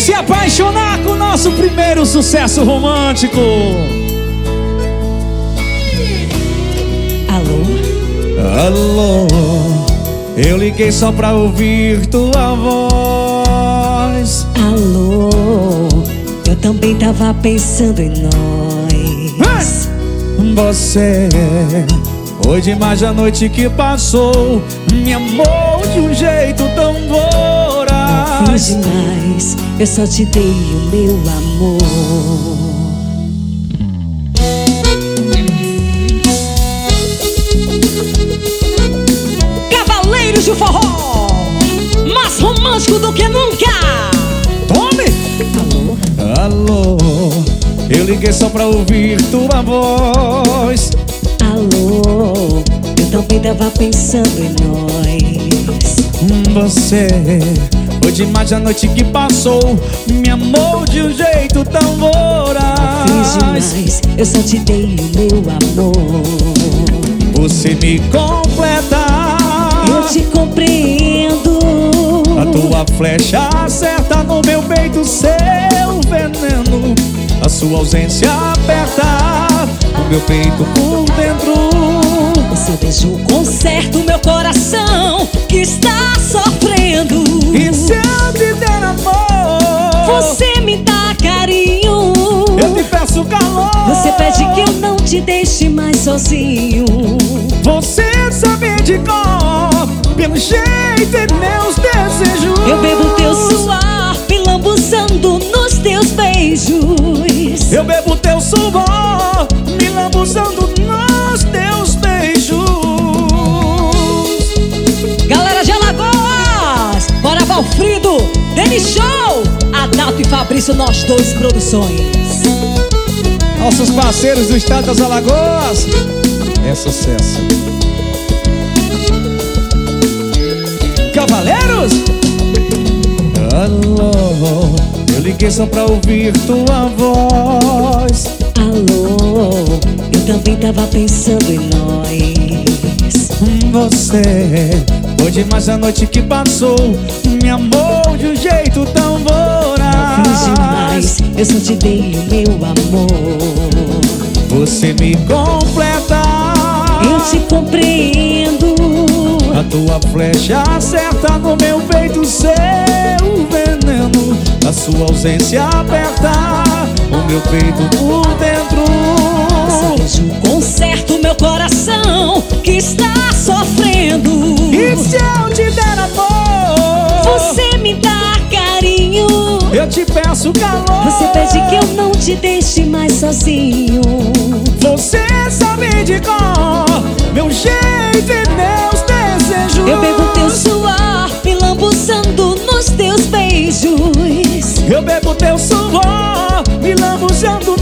se apaixonar com o nosso primeiro sucesso romântico. Alô? Alô, eu liguei só pra ouvir tua voz. Alô? Eu também tava pensando em nós. Você foi demais a noite que passou. Me amou de um jeito tão voraz. Fiz demais, eu só te dei o meu amor. Cavaleiros do Forró, mais romântico do que nunca. Tome! Alô? Alô, eu liguei só pra ouvir tua voz. Alô? Eu também tava pensando em nós. Você foi demais a noite que passou. Me amou de um jeito tão Fiz voraz. demais, eu só te dei o meu amor. Você me completa. Eu te compreendo. A tua flecha acerta no meu peito seu veneno. A sua ausência aperta o meu peito por dentro. Seu beijo conserta o meu coração que está sofrendo. Pede que eu não te deixe mais sozinho. Você sabe de cor, pelo jeito e meus desejos. Eu bebo teu suor, me lambuzando nos teus beijos. Eu bebo teu suor, me lambuzando nos teus beijos. Galera de Alagoas, bora Valfrido, Denis Show, Adalto e Fabrício, nós dois produções. Nossos parceiros do estado das Alagoas, é sucesso. Cavaleiros! Alô, eu liguei só pra ouvir tua voz. Alô, eu também tava pensando em nós. Você foi demais a noite que passou. Me amou de um jeito tão voraz. Fiz demais, eu só te dei o meu amor. Você me completa. Eu te compreendo. A tua flecha acerta no meu peito seu veneno. A sua ausência aperta o meu peito por dentro. Seu beijo conserta o meu coração que está sofrendo. E se eu te der amor, Você me dá. Eu te peço calor. Você pede que eu não te deixe mais sozinho. Você sabe de cor Meu jeito e meus desejos. Eu bebo teu suor Me lambuzando nos teus beijos. Eu bebo teu suor Me lambuzando